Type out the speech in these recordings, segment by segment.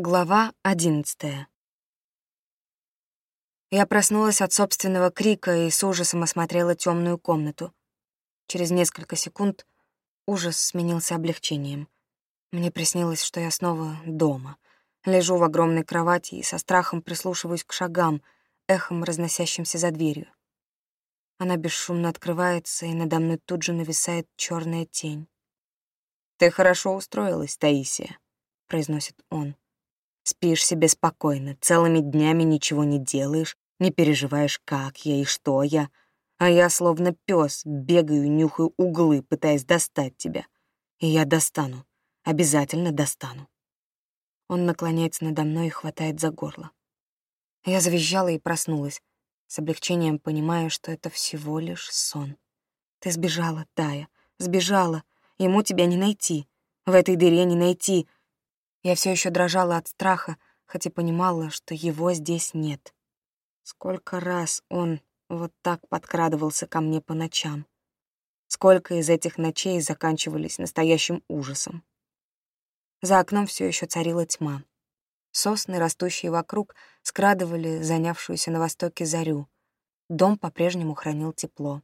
Глава одиннадцатая. Я проснулась от собственного крика и с ужасом осмотрела темную комнату. Через несколько секунд ужас сменился облегчением. Мне приснилось, что я снова дома. Лежу в огромной кровати и со страхом прислушиваюсь к шагам, эхом разносящимся за дверью. Она бесшумно открывается, и надо мной тут же нависает черная тень. «Ты хорошо устроилась, Таисия», — произносит он. Спишь себе спокойно, целыми днями ничего не делаешь, не переживаешь, как я и что я. А я, словно пес, бегаю, нюхаю углы, пытаясь достать тебя. И я достану, обязательно достану. Он наклоняется надо мной и хватает за горло. Я завизжала и проснулась, с облегчением понимая, что это всего лишь сон. Ты сбежала, Тая, сбежала. Ему тебя не найти. В этой дыре не найти — я все еще дрожала от страха, хотя понимала, что его здесь нет. Сколько раз он вот так подкрадывался ко мне по ночам. Сколько из этих ночей заканчивались настоящим ужасом. За окном все еще царила тьма. Сосны, растущие вокруг, скрадывали занявшуюся на востоке зарю. Дом по-прежнему хранил тепло.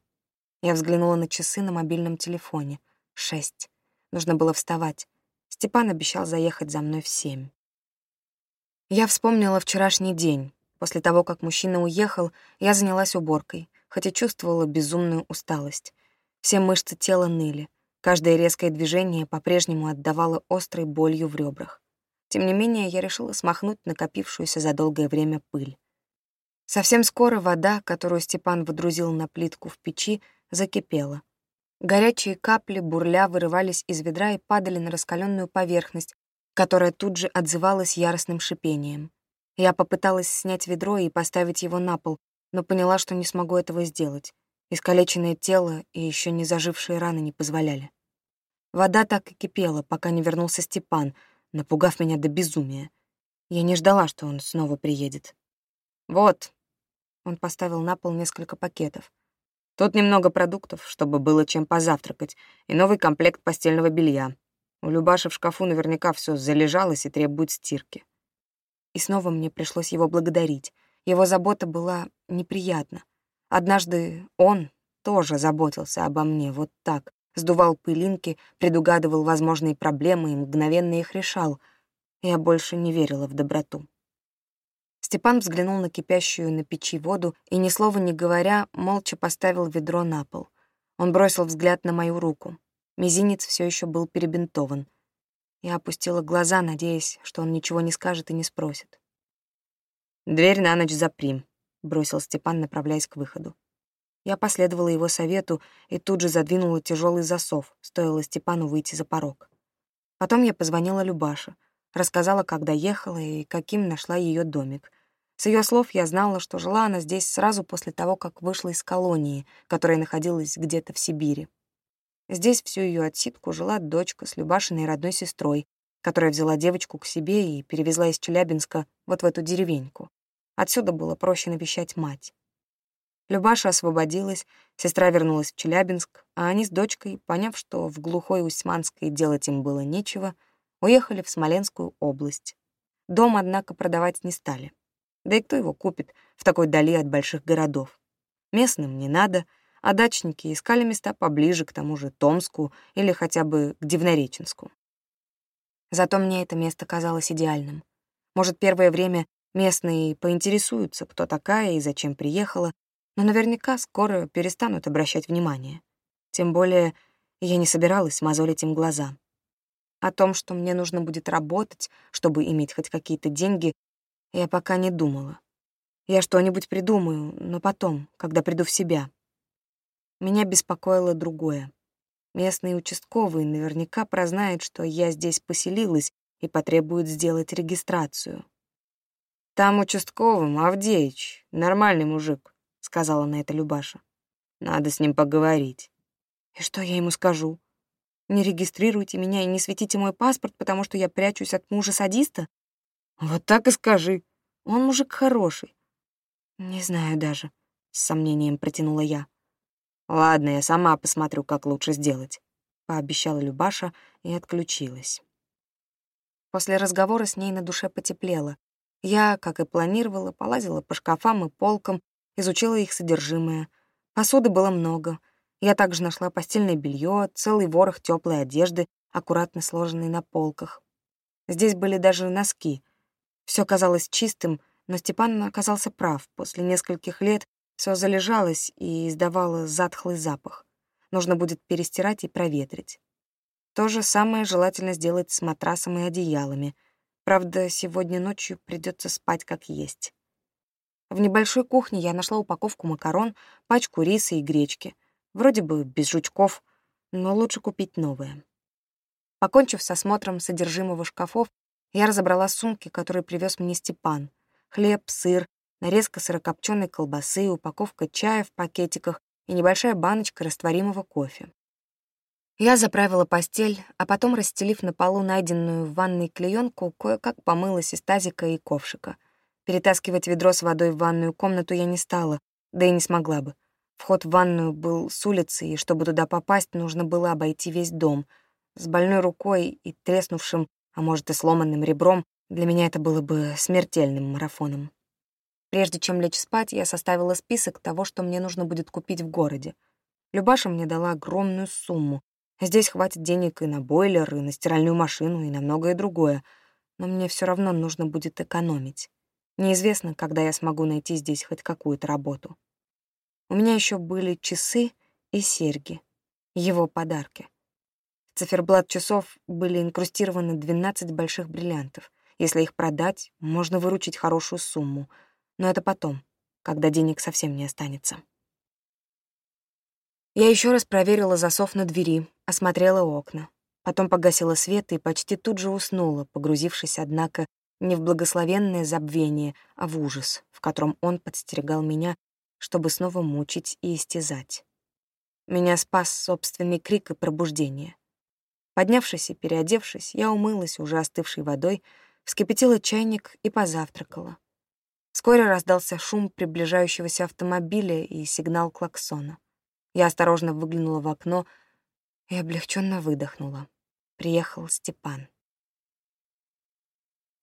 Я взглянула на часы на мобильном телефоне. Шесть. Нужно было вставать. Степан обещал заехать за мной в семь. Я вспомнила вчерашний день. После того, как мужчина уехал, я занялась уборкой, хотя чувствовала безумную усталость. Все мышцы тела ныли. Каждое резкое движение по-прежнему отдавало острой болью в ребрах. Тем не менее, я решила смахнуть накопившуюся за долгое время пыль. Совсем скоро вода, которую Степан выдрузил на плитку в печи, закипела — Горячие капли бурля вырывались из ведра и падали на раскаленную поверхность, которая тут же отзывалась яростным шипением. Я попыталась снять ведро и поставить его на пол, но поняла, что не смогу этого сделать. Искалеченное тело и еще не зажившие раны не позволяли. Вода так и кипела, пока не вернулся Степан, напугав меня до безумия. Я не ждала, что он снова приедет. «Вот», — он поставил на пол несколько пакетов. Тут немного продуктов, чтобы было чем позавтракать, и новый комплект постельного белья. У Любаши в шкафу наверняка все залежалось и требует стирки. И снова мне пришлось его благодарить. Его забота была неприятна. Однажды он тоже заботился обо мне вот так, сдувал пылинки, предугадывал возможные проблемы и мгновенно их решал. Я больше не верила в доброту. Степан взглянул на кипящую на печи воду и, ни слова не говоря, молча поставил ведро на пол. Он бросил взгляд на мою руку. Мизинец все еще был перебинтован. Я опустила глаза, надеясь, что он ничего не скажет и не спросит. «Дверь на ночь запри», — бросил Степан, направляясь к выходу. Я последовала его совету и тут же задвинула тяжелый засов, стоило Степану выйти за порог. Потом я позвонила Любаше, рассказала, когда ехала и каким нашла ее домик. С ее слов я знала, что жила она здесь сразу после того, как вышла из колонии, которая находилась где-то в Сибири. Здесь всю ее отсидку жила дочка с Любашиной родной сестрой, которая взяла девочку к себе и перевезла из Челябинска вот в эту деревеньку. Отсюда было проще навещать мать. Любаша освободилась, сестра вернулась в Челябинск, а они с дочкой, поняв, что в глухой Усманской делать им было нечего, уехали в Смоленскую область. Дом, однако, продавать не стали. Да и кто его купит в такой дали от больших городов? Местным не надо, а дачники искали места поближе к тому же Томску или хотя бы к Дивнореченску. Зато мне это место казалось идеальным. Может, первое время местные поинтересуются, кто такая и зачем приехала, но наверняка скоро перестанут обращать внимание. Тем более я не собиралась мозолить им глаза. О том, что мне нужно будет работать, чтобы иметь хоть какие-то деньги, я пока не думала. Я что-нибудь придумаю, но потом, когда приду в себя. Меня беспокоило другое. Местный участковый наверняка прознает, что я здесь поселилась и потребует сделать регистрацию. «Там участковым Авдеич, нормальный мужик», — сказала на это Любаша. «Надо с ним поговорить». «И что я ему скажу? Не регистрируйте меня и не светите мой паспорт, потому что я прячусь от мужа-садиста? Вот так и скажи. Он мужик хороший. Не знаю даже, с сомнением протянула я. Ладно, я сама посмотрю, как лучше сделать, пообещала Любаша и отключилась. После разговора с ней на душе потеплело. Я, как и планировала, полазила по шкафам и полкам, изучила их содержимое. Посуды было много. Я также нашла постельное белье, целый ворох теплой одежды, аккуратно сложенной на полках. Здесь были даже носки. Все казалось чистым, но Степан оказался прав. После нескольких лет все залежалось и издавало затхлый запах. Нужно будет перестирать и проветрить. То же самое желательно сделать с матрасом и одеялами. Правда, сегодня ночью придется спать как есть. В небольшой кухне я нашла упаковку макарон, пачку риса и гречки. Вроде бы без жучков, но лучше купить новые. Покончив с осмотром содержимого шкафов, я разобрала сумки, которые привез мне Степан. Хлеб, сыр, нарезка сырокопченой колбасы, упаковка чая в пакетиках и небольшая баночка растворимого кофе. Я заправила постель, а потом, расстелив на полу найденную в ванной клеенку, кое-как помылась из тазика и ковшика. Перетаскивать ведро с водой в ванную комнату я не стала, да и не смогла бы. Вход в ванную был с улицы, и чтобы туда попасть, нужно было обойти весь дом. С больной рукой и треснувшим, а может и сломанным ребром, для меня это было бы смертельным марафоном. Прежде чем лечь спать, я составила список того, что мне нужно будет купить в городе. Любаша мне дала огромную сумму. Здесь хватит денег и на бойлер, и на стиральную машину, и на многое другое. Но мне все равно нужно будет экономить. Неизвестно, когда я смогу найти здесь хоть какую-то работу. У меня еще были часы и серьги. Его подарки. В циферблат часов были инкрустированы 12 больших бриллиантов. Если их продать, можно выручить хорошую сумму — но это потом, когда денег совсем не останется. Я еще раз проверила засов на двери, осмотрела окна. Потом погасила свет и почти тут же уснула, погрузившись, однако, не в благословенное забвение, а в ужас, в котором он подстерегал меня, чтобы снова мучить и истязать. Меня спас собственный крик и пробуждение. Поднявшись и переодевшись, я умылась уже остывшей водой, вскипятила чайник и позавтракала. Вскоре раздался шум приближающегося автомобиля и сигнал клаксона. Я осторожно выглянула в окно и облегченно выдохнула. Приехал Степан.